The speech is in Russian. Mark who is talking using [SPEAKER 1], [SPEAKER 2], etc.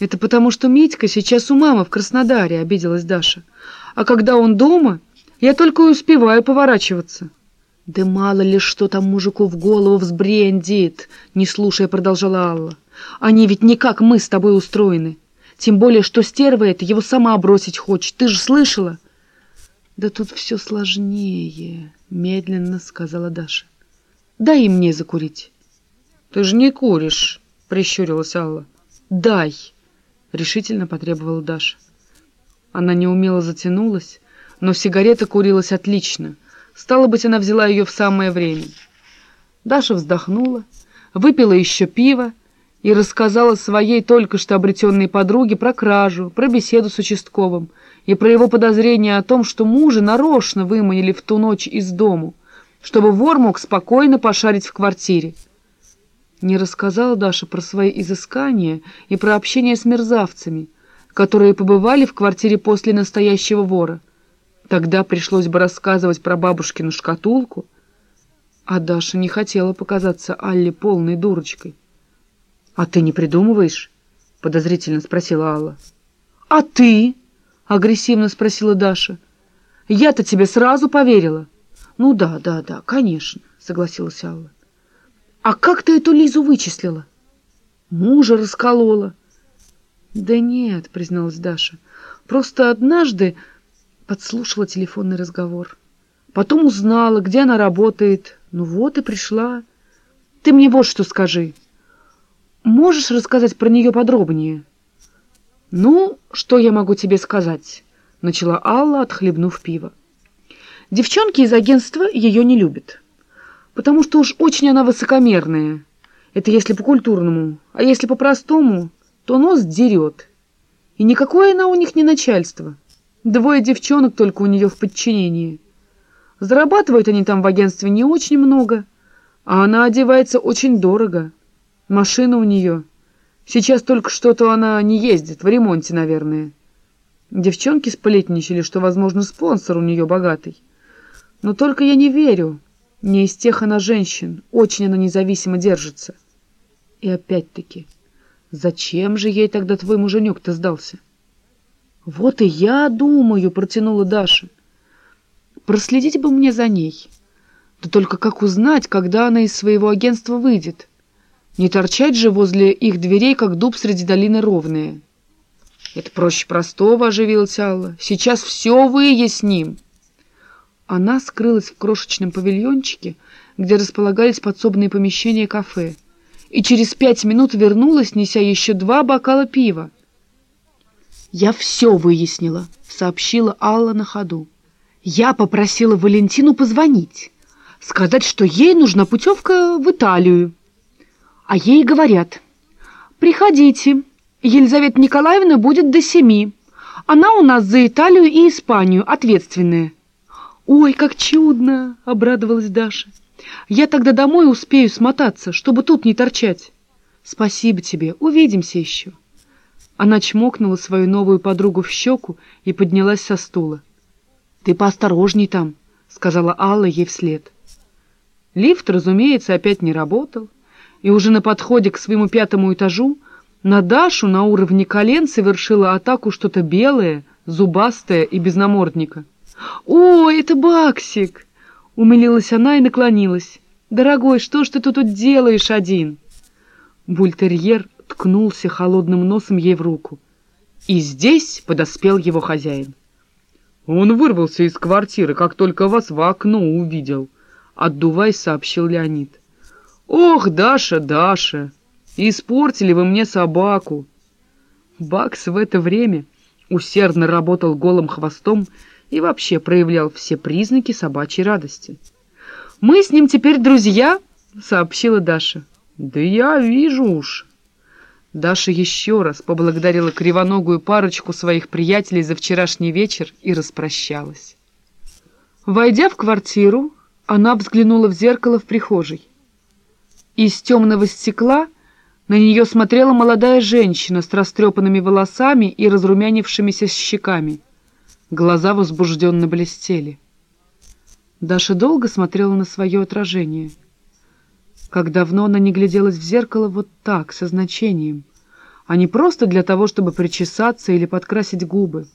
[SPEAKER 1] «Это потому, что Митька сейчас у мамы в Краснодаре», — обиделась Даша. «А когда он дома, я только и успеваю поворачиваться». «Да мало ли что там мужику в голову взбрендит», — не слушая продолжала Алла. «Они ведь не как мы с тобой устроены. Тем более, что стерва это его сама бросить хочет. Ты же слышала?» «Да тут все сложнее», — медленно сказала Даша. «Дай и мне закурить».
[SPEAKER 2] «Ты же не куришь», — прищурилась Алла.
[SPEAKER 1] «Дай», — решительно потребовала Даша. Она неумело затянулась, но сигарета курилась отлично. Стало быть, она взяла ее в самое время. Даша вздохнула, выпила еще пиво и рассказала своей только что обретенной подруге про кражу, про беседу с участковым и про его подозрение о том, что мужа нарочно выманили в ту ночь из дому, чтобы вор мог спокойно пошарить в квартире. Не рассказала Даша про свои изыскания и про общение с мерзавцами, которые побывали в квартире после настоящего вора. Тогда пришлось бы рассказывать про бабушкину шкатулку, а Даша не хотела показаться Алле полной дурочкой. — А ты не придумываешь? — подозрительно спросила Алла. — А ты? — агрессивно спросила Даша. — Я-то тебе сразу поверила. — Ну да, да, да, конечно, — согласилась Алла. «А как ты эту Лизу вычислила?» «Мужа расколола». «Да нет», — призналась Даша, — «просто однажды подслушала телефонный разговор. Потом узнала, где она работает. Ну вот и пришла. Ты мне вот что скажи. Можешь рассказать про нее подробнее?» «Ну, что я могу тебе сказать?» — начала Алла, отхлебнув пиво. «Девчонки из агентства ее не любят» потому что уж очень она высокомерная. Это если по-культурному, а если по-простому, то нос дерет. И никакое она у них не начальство. Двое девчонок только у нее в подчинении. Зарабатывают они там в агентстве не очень много, а она одевается очень дорого. Машина у нее. Сейчас только что-то она не ездит, в ремонте, наверное. Девчонки сплетничали, что, возможно, спонсор у нее богатый. Но только я не верю, не из тех она женщин, очень она независимо держится. И опять-таки, зачем же ей тогда твой муженек-то сдался? Вот и я думаю, протянула Даша. Проследить бы мне за ней. Да только как узнать, когда она из своего агентства выйдет? Не торчать же возле их дверей, как дуб среди долины ровные. Это проще простого, оживилась Алла. Сейчас все выясним. Она скрылась в крошечном павильончике, где располагались подсобные помещения кафе, и через пять минут вернулась, неся еще два бокала пива. «Я все выяснила», — сообщила Алла на ходу. «Я попросила Валентину позвонить, сказать, что ей нужна путевка в Италию. А ей говорят, приходите, Елизавета Николаевна будет до семи. Она у нас за Италию и Испанию ответственная». «Ой, как чудно!» — обрадовалась Даша. «Я тогда домой успею смотаться, чтобы тут не торчать». «Спасибо тебе, увидимся еще». Она чмокнула свою новую подругу в щеку и поднялась со стула. «Ты поосторожней там», — сказала Алла ей вслед. Лифт, разумеется, опять не работал, и уже на подходе к своему пятому этажу на Дашу на уровне колен совершила атаку что-то белое, зубастое и без намордника. «О, это Баксик!» — умилилась она и наклонилась. «Дорогой, что ж ты тут делаешь один?» Бультерьер ткнулся холодным носом ей в руку. И здесь подоспел его хозяин.
[SPEAKER 2] «Он вырвался из квартиры, как только вас в окно увидел», — отдуваясь, сообщил Леонид. «Ох, Даша, Даша, испортили вы мне собаку!» Бакс в это время усердно работал голым хвостом и вообще проявлял все признаки собачьей радости. «Мы с ним теперь друзья», — сообщила Даша. «Да я вижу уж». Даша еще раз поблагодарила кривоногую парочку своих приятелей за вчерашний вечер и распрощалась. Войдя в квартиру, она взглянула в зеркало в прихожей. Из темного стекла на нее смотрела молодая женщина с растрепанными волосами и разрумянившимися щеками — Глаза возбужденно блестели. Даша долго смотрела на свое отражение. Как давно она не гляделась в зеркало вот так, со значением.
[SPEAKER 1] а не просто для того, чтобы причесаться или подкрасить губы.